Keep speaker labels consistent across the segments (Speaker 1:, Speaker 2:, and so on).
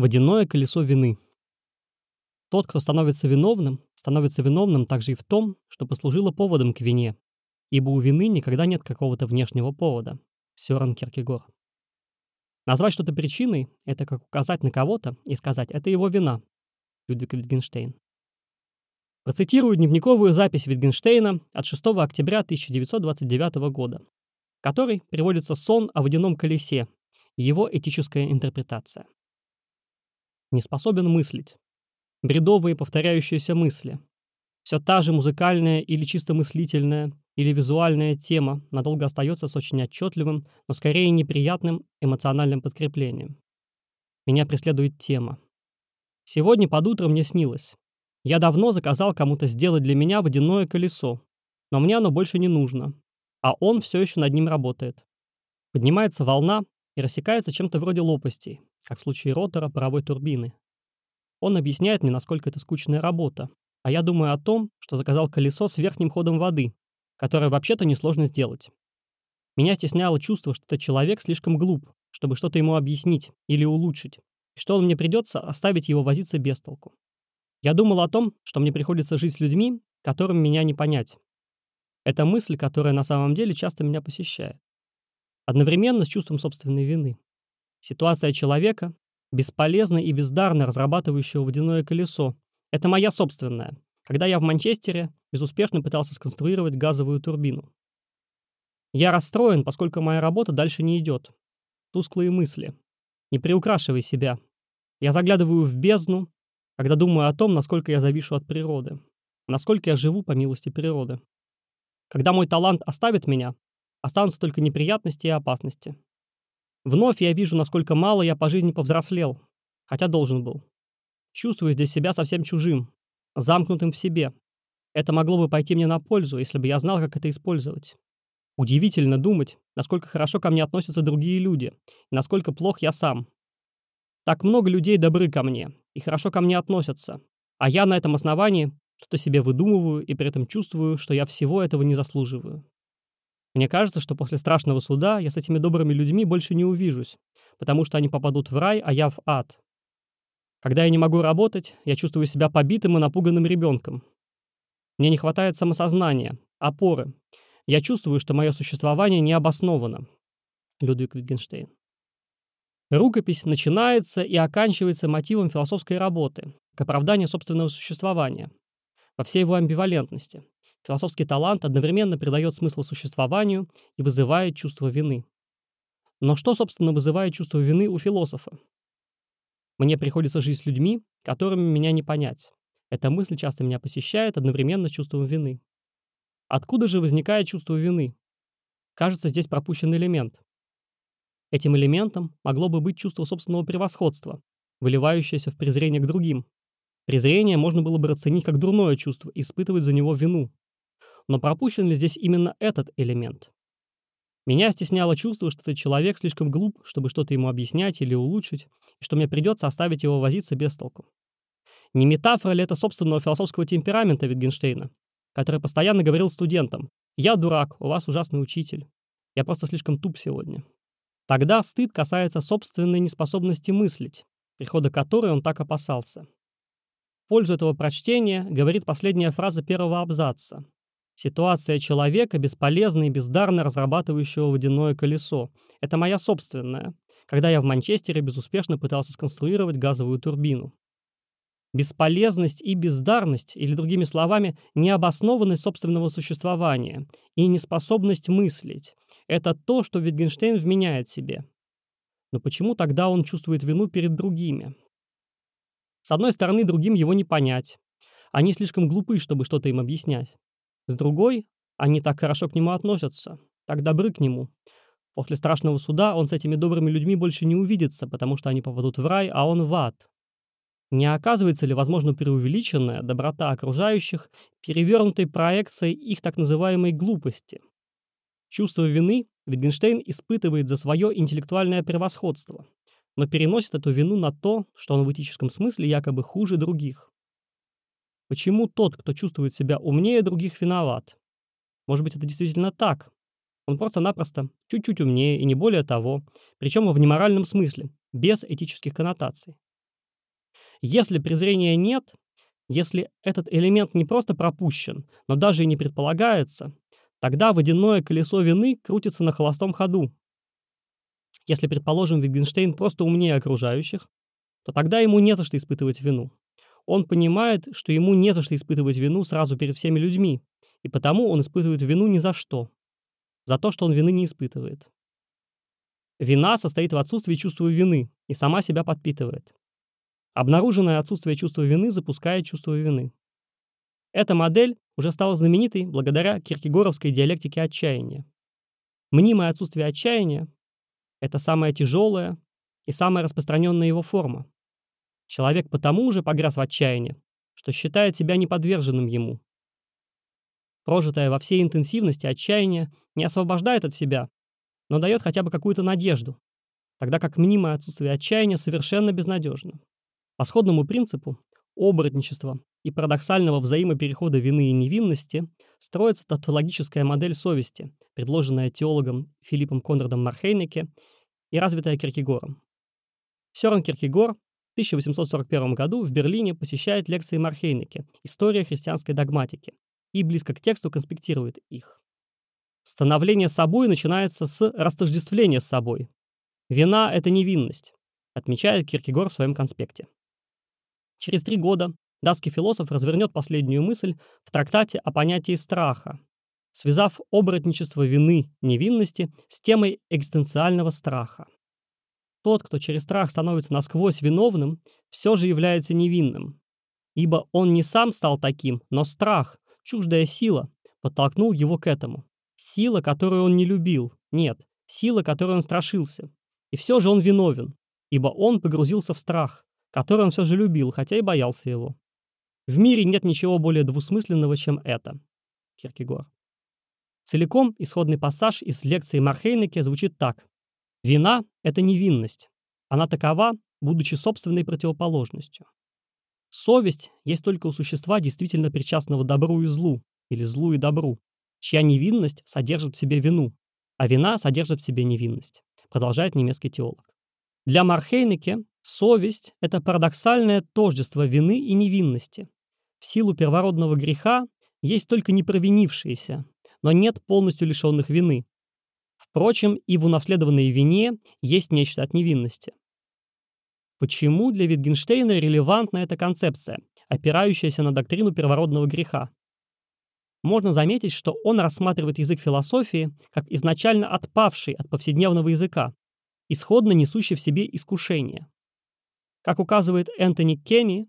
Speaker 1: Водяное колесо вины. Тот, кто становится виновным, становится виновным также и в том, что послужило поводом к вине, ибо у вины никогда нет какого-то внешнего повода. Сёрен Киркегор. Назвать что-то причиной – это как указать на кого-то и сказать «это его вина» Людвиг Витгенштейн. Процитирую дневниковую запись Витгенштейна от 6 октября 1929 года, в которой приводится сон о водяном колесе и его этическая интерпретация не способен мыслить. Бредовые повторяющиеся мысли. Все та же музыкальная или чисто мыслительная или визуальная тема надолго остается с очень отчетливым, но скорее неприятным эмоциональным подкреплением. Меня преследует тема. Сегодня под утро мне снилось. Я давно заказал кому-то сделать для меня водяное колесо, но мне оно больше не нужно, а он все еще над ним работает. Поднимается волна и рассекается чем-то вроде лопастей, как в случае ротора паровой турбины. Он объясняет мне, насколько это скучная работа, а я думаю о том, что заказал колесо с верхним ходом воды, которое вообще-то несложно сделать. Меня стесняло чувство, что этот человек слишком глуп, чтобы что-то ему объяснить или улучшить, и что он мне придется оставить его возиться без толку. Я думал о том, что мне приходится жить с людьми, которым меня не понять. Это мысль, которая на самом деле часто меня посещает. Одновременно с чувством собственной вины. Ситуация человека, бесполезно и бездарно разрабатывающего водяное колесо, это моя собственная, когда я в Манчестере безуспешно пытался сконструировать газовую турбину. Я расстроен, поскольку моя работа дальше не идет. Тусклые мысли. Не приукрашивай себя. Я заглядываю в бездну, когда думаю о том, насколько я завишу от природы, насколько я живу по милости природы. Когда мой талант оставит меня, останутся только неприятности и опасности. Вновь я вижу, насколько мало я по жизни повзрослел, хотя должен был. Чувствую здесь себя совсем чужим, замкнутым в себе. Это могло бы пойти мне на пользу, если бы я знал, как это использовать. Удивительно думать, насколько хорошо ко мне относятся другие люди, и насколько плох я сам. Так много людей добры ко мне и хорошо ко мне относятся, а я на этом основании что-то себе выдумываю и при этом чувствую, что я всего этого не заслуживаю. Мне кажется, что после страшного суда я с этими добрыми людьми больше не увижусь, потому что они попадут в рай, а я в ад. Когда я не могу работать, я чувствую себя побитым и напуганным ребенком. Мне не хватает самосознания, опоры. Я чувствую, что мое существование не обосновано. Людвиг Витгенштейн. Рукопись начинается и оканчивается мотивом философской работы, к оправданию собственного существования, во всей его амбивалентности, Философский талант одновременно придает смысл существованию и вызывает чувство вины. Но что, собственно, вызывает чувство вины у философа? Мне приходится жить с людьми, которыми меня не понять. Эта мысль часто меня посещает одновременно с чувством вины. Откуда же возникает чувство вины? Кажется, здесь пропущен элемент. Этим элементом могло бы быть чувство собственного превосходства, выливающееся в презрение к другим. Презрение можно было бы расценить как дурное чувство и испытывать за него вину. Но пропущен ли здесь именно этот элемент? Меня стесняло чувство, что этот человек слишком глуп, чтобы что-то ему объяснять или улучшить, и что мне придется оставить его возиться без толку. Не метафора ли это собственного философского темперамента Витгенштейна, который постоянно говорил студентам «Я дурак, у вас ужасный учитель. Я просто слишком туп сегодня». Тогда стыд касается собственной неспособности мыслить, прихода которой он так опасался. В пользу этого прочтения говорит последняя фраза первого абзаца, Ситуация человека, бесполезно и бездарно разрабатывающего водяное колесо. Это моя собственная, когда я в Манчестере безуспешно пытался сконструировать газовую турбину. Бесполезность и бездарность, или другими словами, необоснованность собственного существования и неспособность мыслить – это то, что Витгенштейн вменяет себе. Но почему тогда он чувствует вину перед другими? С одной стороны, другим его не понять. Они слишком глупы, чтобы что-то им объяснять. С другой, они так хорошо к нему относятся, так добры к нему. После страшного суда он с этими добрыми людьми больше не увидится, потому что они попадут в рай, а он в ад. Не оказывается ли, возможно, преувеличенная доброта окружающих перевернутой проекцией их так называемой глупости? Чувство вины Wittgenstein испытывает за свое интеллектуальное превосходство, но переносит эту вину на то, что он в этическом смысле якобы хуже других. Почему тот, кто чувствует себя умнее других, виноват? Может быть, это действительно так. Он просто-напросто чуть-чуть умнее и не более того, причем в неморальном смысле, без этических коннотаций. Если презрения нет, если этот элемент не просто пропущен, но даже и не предполагается, тогда водяное колесо вины крутится на холостом ходу. Если, предположим, Wittgenstein просто умнее окружающих, то тогда ему не за что испытывать вину. Он понимает, что ему не за что испытывать вину сразу перед всеми людьми, и потому он испытывает вину ни за что. За то, что он вины не испытывает. Вина состоит в отсутствии чувства вины и сама себя подпитывает. Обнаруженное отсутствие чувства вины запускает чувство вины. Эта модель уже стала знаменитой благодаря киркегоровской диалектике отчаяния. Мнимое отсутствие отчаяния – это самая тяжелая и самая распространенная его форма. Человек потому уже погряз в отчаянии, что считает себя неподверженным ему. Прожитое во всей интенсивности отчаяние не освобождает от себя, но дает хотя бы какую-то надежду, тогда как мнимое отсутствие отчаяния совершенно безнадежно. По сходному принципу оборотничества и парадоксального взаимоперехода вины и невинности строится тавтологическая модель совести, предложенная теологом Филиппом Конрадом Мархейнеке и развитая Киркегором. Сёрен Киркегор 1841 году в Берлине посещает лекции Мархейнеке «История христианской догматики» и близко к тексту конспектирует их. Становление собой начинается с растождествления с собой. Вина — это невинность, отмечает Киркегор в своем конспекте. Через три года датский философ развернет последнюю мысль в трактате о понятии страха, связав оборотничество вины, невинности с темой экзистенциального страха. Тот, кто через страх становится насквозь виновным, все же является невинным. Ибо он не сам стал таким, но страх, чуждая сила, подтолкнул его к этому. Сила, которую он не любил. Нет, сила, которой он страшился. И все же он виновен, ибо он погрузился в страх, который он все же любил, хотя и боялся его. В мире нет ничего более двусмысленного, чем это. Киркегор. Целиком исходный пассаж из лекции Мархейнеке звучит так. Вина — это невинность. Она такова, будучи собственной противоположностью. Совесть есть только у существа, действительно причастного добру и злу, или злу и добру, чья невинность содержит в себе вину, а вина содержит в себе невинность, продолжает немецкий теолог. Для Мархейнеке Совесть — это парадоксальное тождество вины и невинности. В силу первородного греха есть только непровинившиеся, но нет полностью лишенных вины. Впрочем, и в унаследованной вине есть нечто от невинности. Почему для Витгенштейна релевантна эта концепция, опирающаяся на доктрину первородного греха? Можно заметить, что он рассматривает язык философии как изначально отпавший от повседневного языка, исходно несущий в себе искушение. Как указывает Энтони Кенни,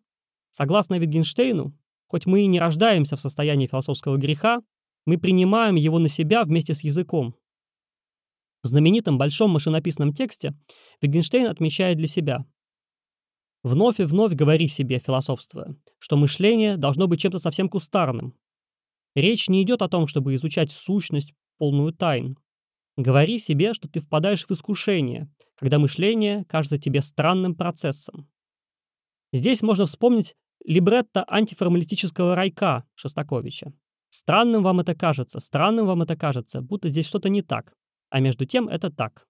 Speaker 1: согласно Витгенштейну, хоть мы и не рождаемся в состоянии философского греха, мы принимаем его на себя вместе с языком. В знаменитом большом машинописном тексте Витгенштейн отмечает для себя «Вновь и вновь говори себе, философствуя, что мышление должно быть чем-то совсем кустарным. Речь не идет о том, чтобы изучать сущность, полную тайн, Говори себе, что ты впадаешь в искушение, когда мышление кажется тебе странным процессом. Здесь можно вспомнить либретто антиформалистического райка Шостаковича. Странным вам это кажется, странным вам это кажется, будто здесь что-то не так, а между тем это так.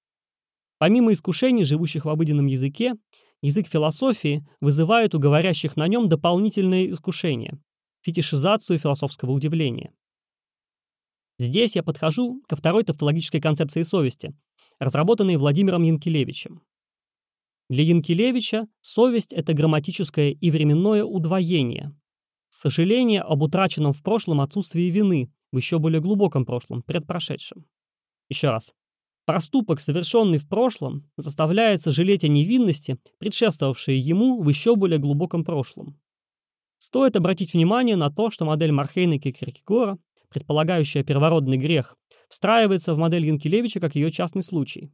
Speaker 1: Помимо искушений, живущих в обыденном языке, язык философии вызывает у говорящих на нем дополнительные искушения, фетишизацию философского удивления. Здесь я подхожу ко второй тавтологической концепции совести, разработанной Владимиром Янкелевичем. Для Янкелевича совесть — это грамматическое и временное удвоение. Сожаление об утраченном в прошлом отсутствии вины в еще более глубоком прошлом, предпрошедшем. Еще раз. Проступок, совершенный в прошлом, заставляет сожалеть о невинности, предшествовавшей ему в еще более глубоком прошлом. Стоит обратить внимание на то, что модель Мархейнеки и Киркегора предполагающая первородный грех, встраивается в модель Янкелевича как ее частный случай.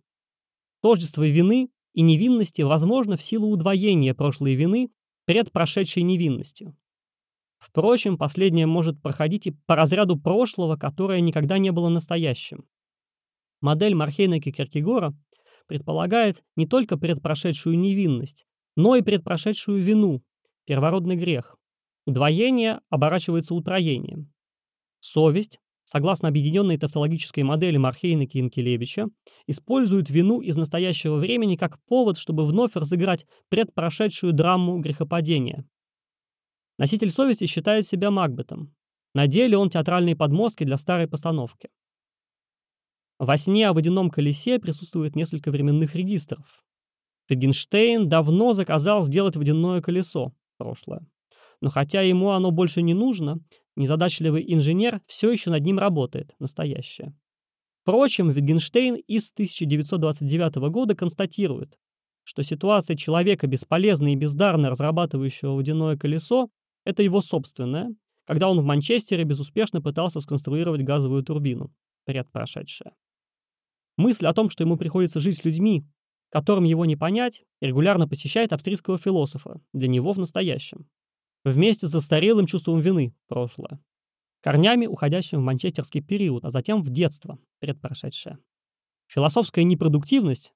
Speaker 1: Тождество вины и невинности возможно в силу удвоения прошлой вины пред прошедшей невинностью. Впрочем, последнее может проходить и по разряду прошлого, которое никогда не было настоящим. Модель Мархейнеки Киркегора предполагает не только предпрошедшую невинность, но и предпрошедшую вину, первородный грех. Удвоение оборачивается утроением. Совесть согласно объединенной тавтологической модели Мархейнека и Инкелевича, используют вину из настоящего времени как повод, чтобы вновь разыграть предпрошедшую драму грехопадения. Носитель совести считает себя Макбетом. На деле он театральные подмостки для старой постановки. Во сне о водяном колесе присутствует несколько временных регистров. Wittgenstein давно заказал сделать водяное колесо, прошлое. Но хотя ему оно больше не нужно, незадачливый инженер все еще над ним работает, настоящее. Впрочем, Wittgenstein из 1929 года констатирует, что ситуация человека, бесполезно и бездарно разрабатывающего водяное колесо, это его собственное, когда он в Манчестере безуспешно пытался сконструировать газовую турбину, предпрошедшая. Мысль о том, что ему приходится жить с людьми, которым его не понять, регулярно посещает австрийского философа, для него в настоящем. Вместе с застарелым чувством вины, прошлое. Корнями, уходящим в манчестерский период, а затем в детство, предпрошедшее. Философская непродуктивность,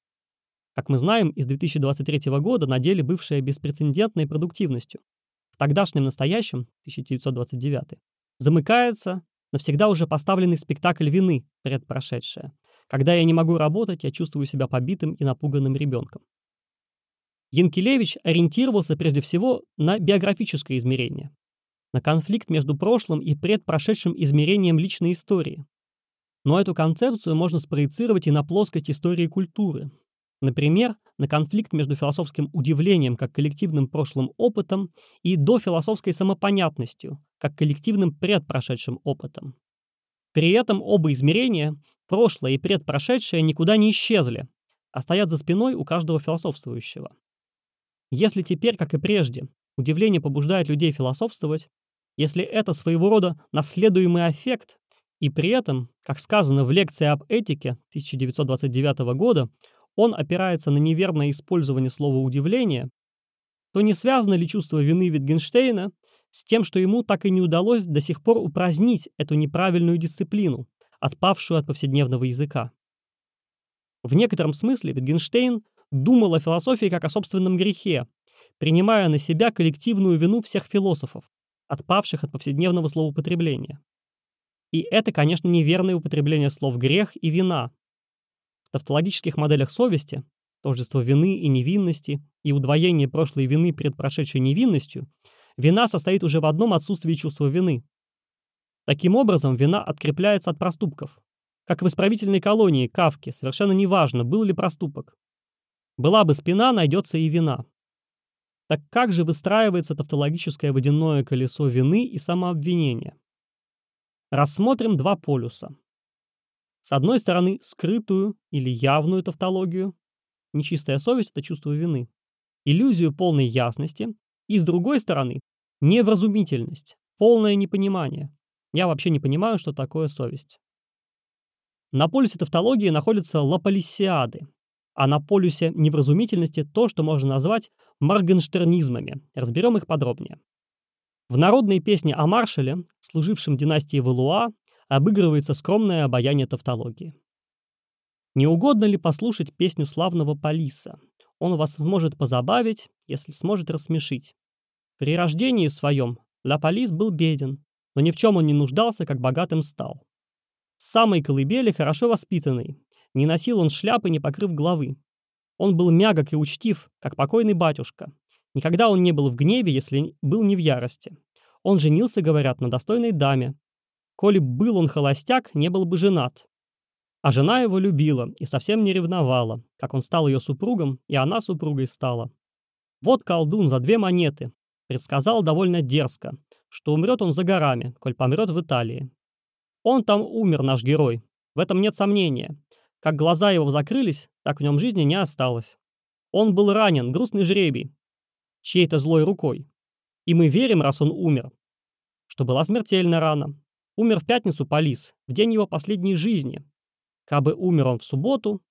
Speaker 1: как мы знаем, из 2023 года на деле бывшая беспрецедентной продуктивностью, в тогдашнем настоящем, 1929, замыкается навсегда уже поставленный спектакль вины, предпрошедшее, когда я не могу работать, я чувствую себя побитым и напуганным ребенком. Янкелевич ориентировался прежде всего на биографическое измерение, на конфликт между прошлым и предпрошедшим измерением личной истории. Но эту концепцию можно спроецировать и на плоскость истории культуры. Например, на конфликт между философским удивлением как коллективным прошлым опытом и дофилософской самопонятностью как коллективным предпрошедшим опытом. При этом оба измерения прошлое и предпрошедшее никуда не исчезли, а стоят за спиной у каждого философствующего. Если теперь, как и прежде, удивление побуждает людей философствовать, если это своего рода наследуемый аффект, и при этом, как сказано в лекции об этике 1929 года, он опирается на неверное использование слова «удивление», то не связано ли чувство вины Витгенштейна с тем, что ему так и не удалось до сих пор упразднить эту неправильную дисциплину, отпавшую от повседневного языка. В некотором смысле Wittgenstein думал о философии как о собственном грехе, принимая на себя коллективную вину всех философов, отпавших от повседневного словоупотребления. И это, конечно, неверное употребление слов «грех» и «вина». В тавтологических моделях совести тождество вины и невинности и удвоение прошлой вины перед прошедшей невинностью, вина состоит уже в одном отсутствии чувства вины, Таким образом, вина открепляется от проступков. Как в исправительной колонии Кавки, совершенно неважно, был ли проступок. Была бы спина, найдется и вина. Так как же выстраивается тавтологическое водяное колесо вины и самообвинения? Рассмотрим два полюса. С одной стороны, скрытую или явную тавтологию, нечистая совесть – это чувство вины, иллюзию полной ясности, и с другой стороны, невразумительность, полное непонимание, я вообще не понимаю, что такое совесть. На полюсе тавтологии находятся лаполисиады, а на полюсе невразумительности то, что можно назвать моргенштернизмами. Разберем их подробнее. В народной песне о маршале, служившем династии Валуа, обыгрывается скромное обаяние тавтологии. Не угодно ли послушать песню славного Полиса? Он вас может позабавить, если сможет рассмешить. При рождении своем Ла Полис был беден, но ни в чем он не нуждался, как богатым стал. С самой колыбели хорошо воспитанный, не носил он шляпы, не покрыв головы. Он был мягок и учтив, как покойный батюшка. Никогда он не был в гневе, если был не в ярости. Он женился, говорят, на достойной даме. Коли был он холостяк, не был бы женат. А жена его любила и совсем не ревновала, как он стал ее супругом, и она супругой стала. Вот колдун за две монеты. Предсказал довольно дерзко, что умрет он за горами, коль помрет в Италии. Он там умер, наш герой. В этом нет сомнения. Как глаза его закрылись, так в нем жизни не осталось. Он был ранен, грустный жребий, чьей-то злой рукой. И мы верим, раз он умер, что была смертельная рана. Умер в пятницу Полис, в день его последней жизни. Кабы умер он в субботу,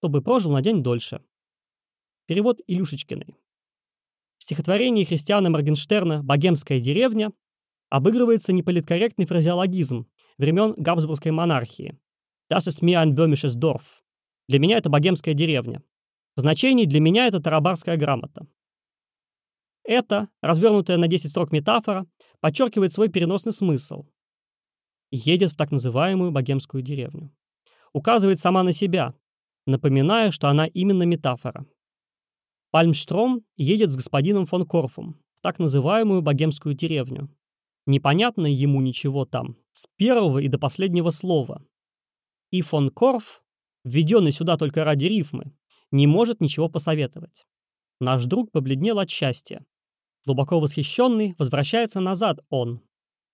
Speaker 1: то бы прожил на день дольше. Перевод Илюшечкиной. В стихотворении Христиана Моргенштерна «Богемская деревня» обыгрывается неполиткорректный фразеологизм времен Габсбургской монархии. «Das ist mir ein böhmisches Dorf». Для меня это богемская деревня. В значении для меня это тарабарская грамота. Это, развернутая на 10 строк метафора, подчеркивает свой переносный смысл. едет в так называемую богемскую деревню. Указывает сама на себя, напоминая, что она именно метафора. Пальмштром едет с господином фон Корфом в так называемую богемскую деревню. Непонятно ему ничего там, с первого и до последнего слова. И фон Корф, введенный сюда только ради рифмы, не может ничего посоветовать. Наш друг побледнел от счастья. Глубоко восхищенный, возвращается назад он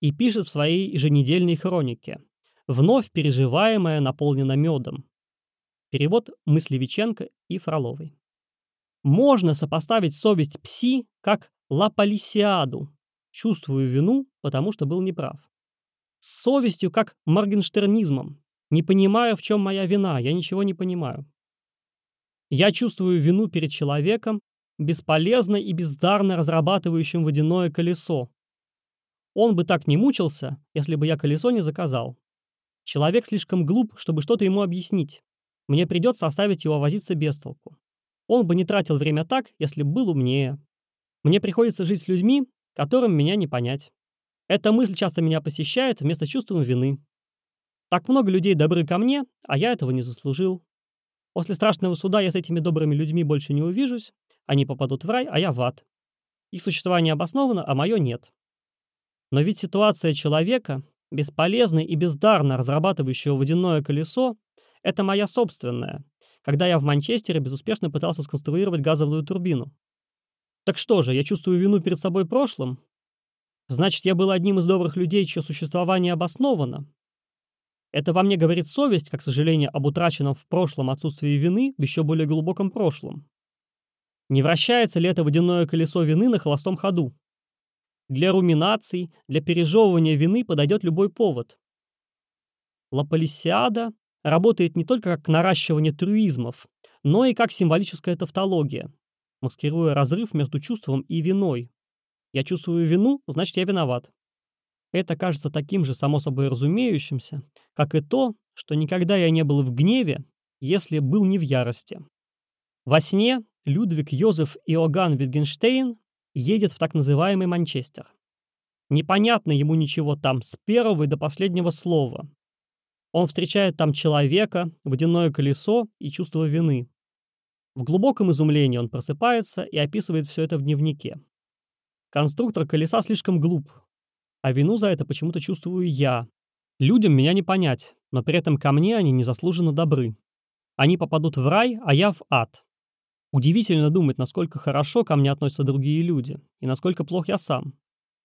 Speaker 1: и пишет в своей еженедельной хронике. Вновь переживаемое наполнено медом. Перевод Мыслевиченко и Фроловой. Можно сопоставить совесть пси как лаполисиаду. Чувствую вину, потому что был неправ. С совестью как моргенштернизмом. Не понимаю, в чем моя вина, я ничего не понимаю. Я чувствую вину перед человеком, бесполезно и бездарно разрабатывающим водяное колесо. Он бы так не мучился, если бы я колесо не заказал. Человек слишком глуп, чтобы что-то ему объяснить. Мне придется оставить его возиться без толку. Он бы не тратил время так, если был умнее. Мне приходится жить с людьми, которым меня не понять. Эта мысль часто меня посещает вместо чувства вины. Так много людей добры ко мне, а я этого не заслужил. После страшного суда я с этими добрыми людьми больше не увижусь, они попадут в рай, а я в ад. Их существование обосновано, а мое нет. Но ведь ситуация человека, бесполезно и бездарно разрабатывающего водяное колесо, это моя собственная, когда я в Манчестере безуспешно пытался сконструировать газовую турбину. Так что же, я чувствую вину перед собой прошлым? Значит, я был одним из добрых людей, чье существование обосновано. Это во мне говорит совесть, как сожаление об утраченном в прошлом отсутствии вины в еще более глубоком прошлом. Не вращается ли это водяное колесо вины на холостом ходу? Для руминаций, для пережевывания вины подойдет любой повод. Лаполисиада работает не только как наращивание трюизмов, но и как символическая тавтология, маскируя разрыв между чувством и виной. Я чувствую вину, значит, я виноват. Это кажется таким же само собой разумеющимся, как и то, что никогда я не был в гневе, если был не в ярости. Во сне Людвиг Йозеф Иоганн Витгенштейн едет в так называемый Манчестер. Непонятно ему ничего там с первого и до последнего слова, он встречает там человека, водяное колесо и чувство вины. В глубоком изумлении он просыпается и описывает все это в дневнике. Конструктор колеса слишком глуп, а вину за это почему-то чувствую я. Людям меня не понять, но при этом ко мне они незаслуженно добры. Они попадут в рай, а я в ад. Удивительно думать, насколько хорошо ко мне относятся другие люди, и насколько плох я сам.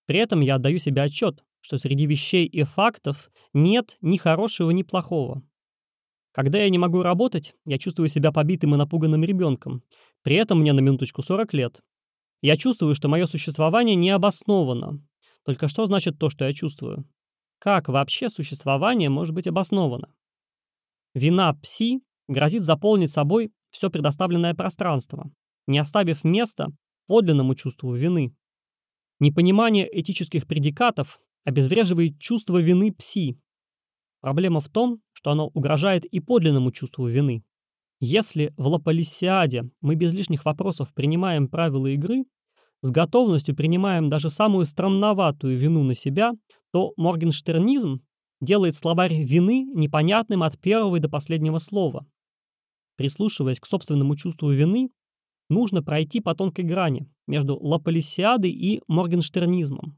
Speaker 1: При этом я отдаю себе отчет, что среди вещей и фактов нет ни хорошего, ни плохого. Когда я не могу работать, я чувствую себя побитым и напуганным ребенком. При этом мне на минуточку 40 лет. Я чувствую, что мое существование не обосновано. Только что значит то, что я чувствую? Как вообще существование может быть обосновано? Вина пси грозит заполнить собой все предоставленное пространство, не оставив места подлинному чувству вины. Непонимание этических предикатов обезвреживает чувство вины пси. Проблема в том, что оно угрожает и подлинному чувству вины. Если в Лаполисиаде мы без лишних вопросов принимаем правила игры, с готовностью принимаем даже самую странноватую вину на себя, то моргенштернизм делает словарь вины непонятным от первого и до последнего слова. Прислушиваясь к собственному чувству вины, нужно пройти по тонкой грани между лаполисиадой и моргенштернизмом.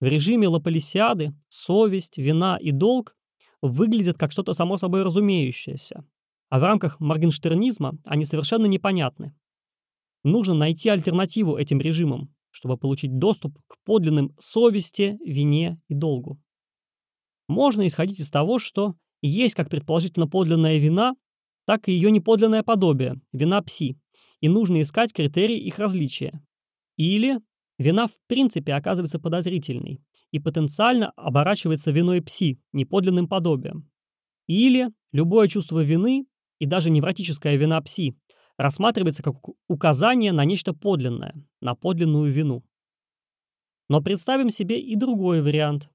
Speaker 1: В режиме Лаполисиады совесть, вина и долг выглядят как что-то само собой разумеющееся, а в рамках моргенштернизма они совершенно непонятны. Нужно найти альтернативу этим режимам, чтобы получить доступ к подлинным совести, вине и долгу. Можно исходить из того, что есть как предположительно подлинная вина, так и ее неподлинное подобие, вина пси, и нужно искать критерии их различия. Или Вина в принципе оказывается подозрительной и потенциально оборачивается виной пси, неподлинным подобием. Или любое чувство вины и даже невротическая вина пси рассматривается как указание на нечто подлинное, на подлинную вину. Но представим себе и другой вариант,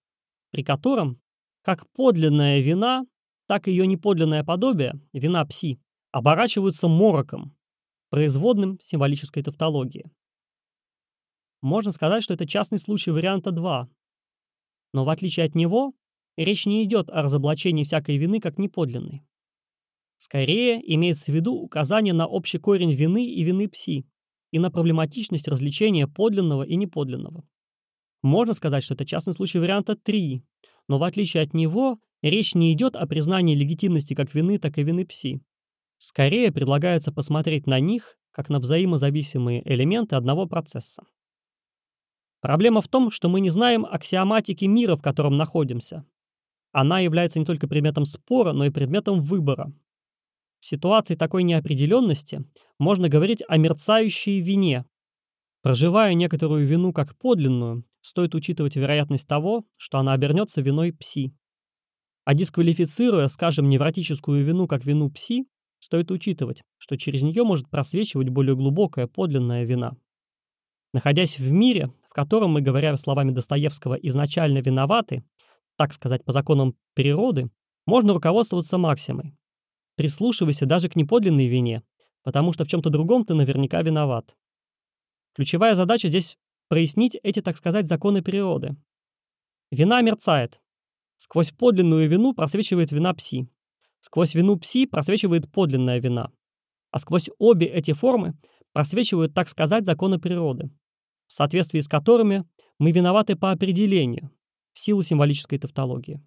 Speaker 1: при котором как подлинная вина, так и ее неподлинное подобие, вина пси, оборачиваются мороком, производным символической тавтологии. Можно сказать, что это частный случай варианта 2. Но в отличие от него, речь не идет о разоблачении всякой вины как неподлинной. Скорее, имеется в виду указание на общий корень вины и вины пси и на проблематичность различения подлинного и неподлинного. Можно сказать, что это частный случай варианта 3, но в отличие от него, речь не идет о признании легитимности как вины, так и вины пси. Скорее предлагается посмотреть на них как на взаимозависимые элементы одного процесса. Проблема в том, что мы не знаем аксиоматики мира, в котором находимся. Она является не только предметом спора, но и предметом выбора. В ситуации такой неопределенности можно говорить о мерцающей вине. Проживая некоторую вину как подлинную, стоит учитывать вероятность того, что она обернется виной пси. А дисквалифицируя, скажем, невротическую вину как вину пси, стоит учитывать, что через нее может просвечивать более глубокая подлинная вина. Находясь в мире, в котором мы, говоря словами Достоевского, изначально виноваты, так сказать, по законам природы, можно руководствоваться максимой. Прислушивайся даже к неподлинной вине, потому что в чем-то другом ты наверняка виноват. Ключевая задача здесь прояснить эти, так сказать, законы природы. Вина мерцает. Сквозь подлинную вину просвечивает вина пси. Сквозь вину пси просвечивает подлинная вина. А сквозь обе эти формы просвечивают, так сказать, законы природы, в соответствии с которыми мы виноваты по определению, в силу символической тавтологии.